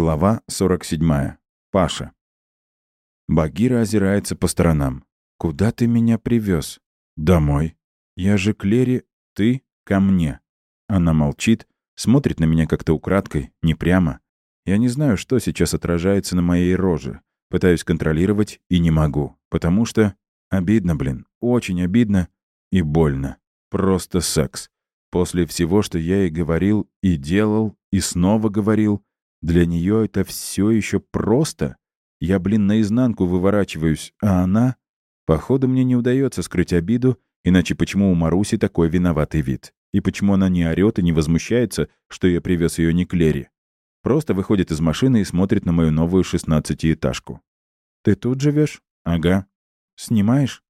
Глава 47. Паша. Багира озирается по сторонам. «Куда ты меня привез? «Домой». «Я же Клери, ты ко мне». Она молчит, смотрит на меня как-то украдкой, не прямо. Я не знаю, что сейчас отражается на моей роже. Пытаюсь контролировать и не могу, потому что... Обидно, блин, очень обидно и больно. Просто секс. После всего, что я и говорил, и делал, и снова говорил — для нее это все еще просто. Я, блин, наизнанку выворачиваюсь, а она... Походу, мне не удается скрыть обиду, иначе почему у Маруси такой виноватый вид? И почему она не орёт и не возмущается, что я привез ее не к Лере? Просто выходит из машины и смотрит на мою новую шестнадцатиэтажку. «Ты тут живешь? «Ага». «Снимаешь?»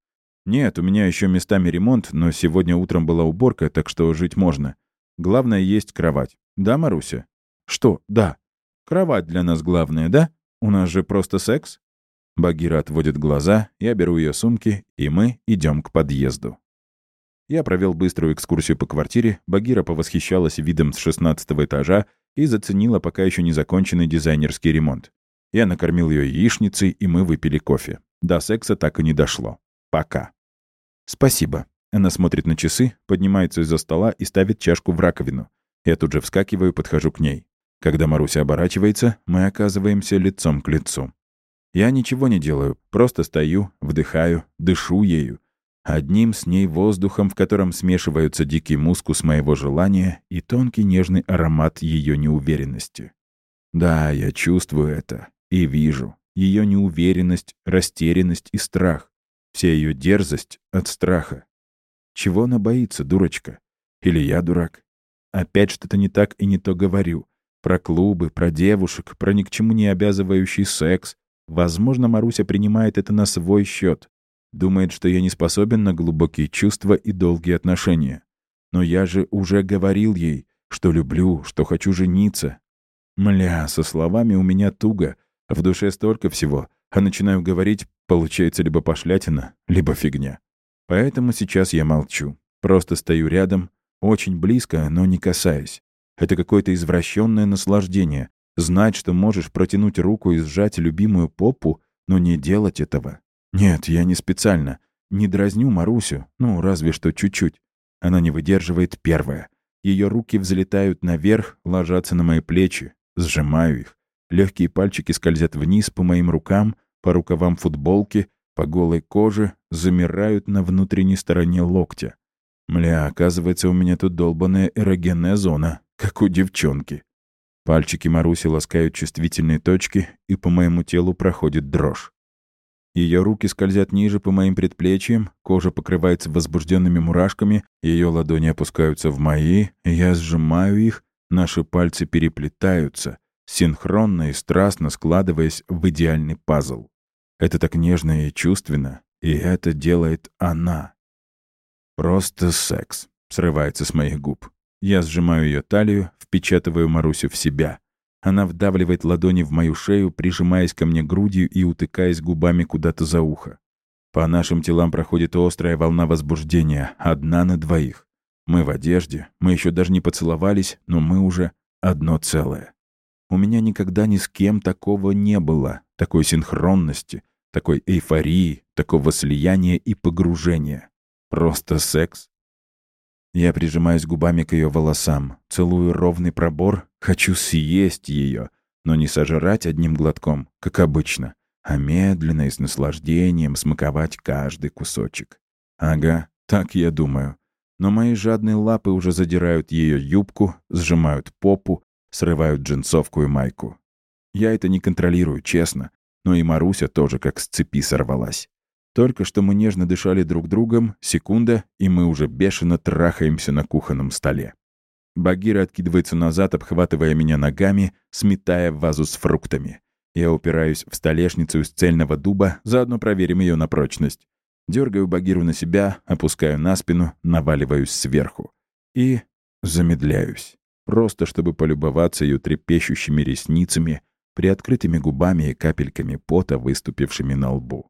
«Нет, у меня еще местами ремонт, но сегодня утром была уборка, так что жить можно. Главное, есть кровать. Да, Маруся?» «Что? Да. Кровать для нас главная, да? У нас же просто секс». Багира отводит глаза, я беру ее сумки, и мы идем к подъезду. Я провел быструю экскурсию по квартире, Багира повосхищалась видом с 16 этажа и заценила пока еще не законченный дизайнерский ремонт. Я накормил ее яичницей, и мы выпили кофе. До секса так и не дошло. Пока. «Спасибо». Она смотрит на часы, поднимается из-за стола и ставит чашку в раковину. Я тут же вскакиваю, подхожу к ней. Когда Маруся оборачивается, мы оказываемся лицом к лицу. Я ничего не делаю, просто стою, вдыхаю, дышу ею. Одним с ней воздухом, в котором смешиваются дикий мускус моего желания и тонкий нежный аромат ее неуверенности. Да, я чувствую это и вижу. Ее неуверенность, растерянность и страх. Вся ее дерзость от страха. Чего она боится, дурочка? Или я дурак? Опять что-то не так и не то говорю. Про клубы, про девушек, про ни к чему не обязывающий секс. Возможно, Маруся принимает это на свой счет. Думает, что я не способен на глубокие чувства и долгие отношения. Но я же уже говорил ей, что люблю, что хочу жениться. Мля, со словами у меня туго, в душе столько всего, а начинаю говорить, получается либо пошлятина, либо фигня. Поэтому сейчас я молчу, просто стою рядом, очень близко, но не касаясь. Это какое-то извращенное наслаждение. Знать, что можешь протянуть руку и сжать любимую попу, но не делать этого. Нет, я не специально. Не дразню Марусю, ну, разве что чуть-чуть. Она не выдерживает первое. Ее руки взлетают наверх, ложатся на мои плечи. Сжимаю их. Легкие пальчики скользят вниз по моим рукам, по рукавам футболки, по голой коже, замирают на внутренней стороне локтя. Мля, оказывается, у меня тут долбанная эрогенная зона как у девчонки. Пальчики Маруси ласкают чувствительные точки, и по моему телу проходит дрожь. Ее руки скользят ниже по моим предплечьям, кожа покрывается возбужденными мурашками, ее ладони опускаются в мои, я сжимаю их, наши пальцы переплетаются, синхронно и страстно складываясь в идеальный пазл. Это так нежно и чувственно, и это делает она. «Просто секс», — срывается с моих губ. Я сжимаю ее талию, впечатываю Марусю в себя. Она вдавливает ладони в мою шею, прижимаясь ко мне грудью и утыкаясь губами куда-то за ухо. По нашим телам проходит острая волна возбуждения, одна на двоих. Мы в одежде, мы еще даже не поцеловались, но мы уже одно целое. У меня никогда ни с кем такого не было, такой синхронности, такой эйфории, такого слияния и погружения. Просто секс я прижимаюсь губами к ее волосам, целую ровный пробор, хочу съесть ее, но не сожрать одним глотком, как обычно, а медленно и с наслаждением смаковать каждый кусочек. Ага, так я думаю. Но мои жадные лапы уже задирают ее юбку, сжимают попу, срывают джинсовку и майку. Я это не контролирую, честно, но и Маруся тоже как с цепи сорвалась. Только что мы нежно дышали друг другом, секунда, и мы уже бешено трахаемся на кухонном столе. Багира откидывается назад, обхватывая меня ногами, сметая вазу с фруктами. Я упираюсь в столешницу из цельного дуба, заодно проверим ее на прочность. Дергаю Багиру на себя, опускаю на спину, наваливаюсь сверху. И замедляюсь. Просто чтобы полюбоваться ее трепещущими ресницами, приоткрытыми губами и капельками пота, выступившими на лбу.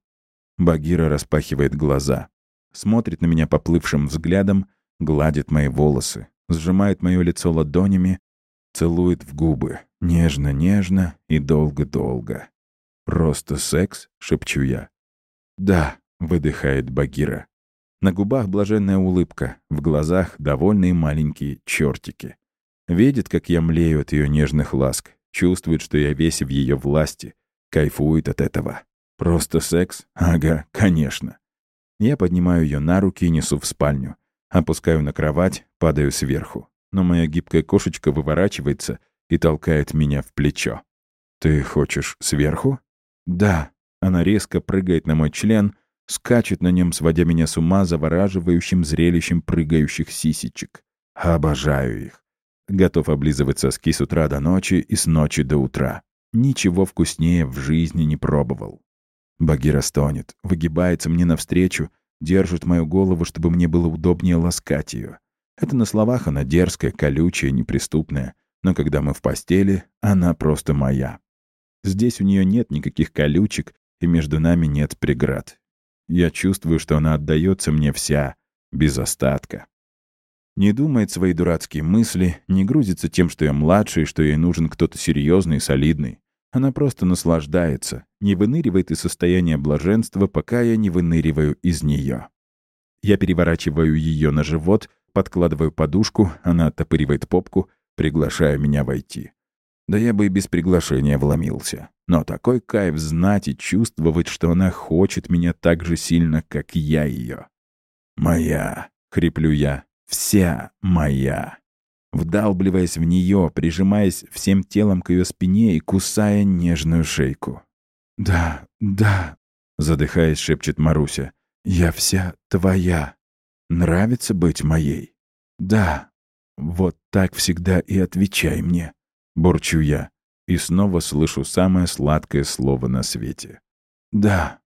Багира распахивает глаза. Смотрит на меня поплывшим взглядом, гладит мои волосы, сжимает мое лицо ладонями, целует в губы. Нежно-нежно и долго-долго. «Просто секс?» — шепчу я. «Да», — выдыхает Багира. На губах блаженная улыбка, в глазах довольные маленькие чертики. Видит, как я млею от ее нежных ласк, чувствует, что я весь в ее власти, кайфует от этого. Просто секс? Ага, конечно. Я поднимаю ее на руки и несу в спальню. Опускаю на кровать, падаю сверху. Но моя гибкая кошечка выворачивается и толкает меня в плечо. «Ты хочешь сверху?» «Да». Она резко прыгает на мой член, скачет на нем, сводя меня с ума завораживающим зрелищем прыгающих сисечек. Обожаю их. Готов облизывать соски с утра до ночи и с ночи до утра. Ничего вкуснее в жизни не пробовал. Багира стонет, выгибается мне навстречу, держит мою голову, чтобы мне было удобнее ласкать ее. Это на словах она дерзкая, колючая, неприступная, но когда мы в постели, она просто моя. Здесь у нее нет никаких колючек, и между нами нет преград. Я чувствую, что она отдается мне вся, без остатка. Не думает свои дурацкие мысли, не грузится тем, что я младший, что ей нужен кто-то серьезный, солидный. Она просто наслаждается, не выныривает из состояния блаженства, пока я не выныриваю из нее. Я переворачиваю ее на живот, подкладываю подушку, она оттопыривает попку, приглашая меня войти. Да я бы и без приглашения вломился. Но такой кайф знать и чувствовать, что она хочет меня так же сильно, как я ее. «Моя!» — хриплю я. «Вся моя!» вдалбливаясь в нее, прижимаясь всем телом к ее спине и кусая нежную шейку. «Да, да», — задыхаясь, шепчет Маруся, — «я вся твоя. Нравится быть моей?» «Да, вот так всегда и отвечай мне», — бурчу я, и снова слышу самое сладкое слово на свете. «Да».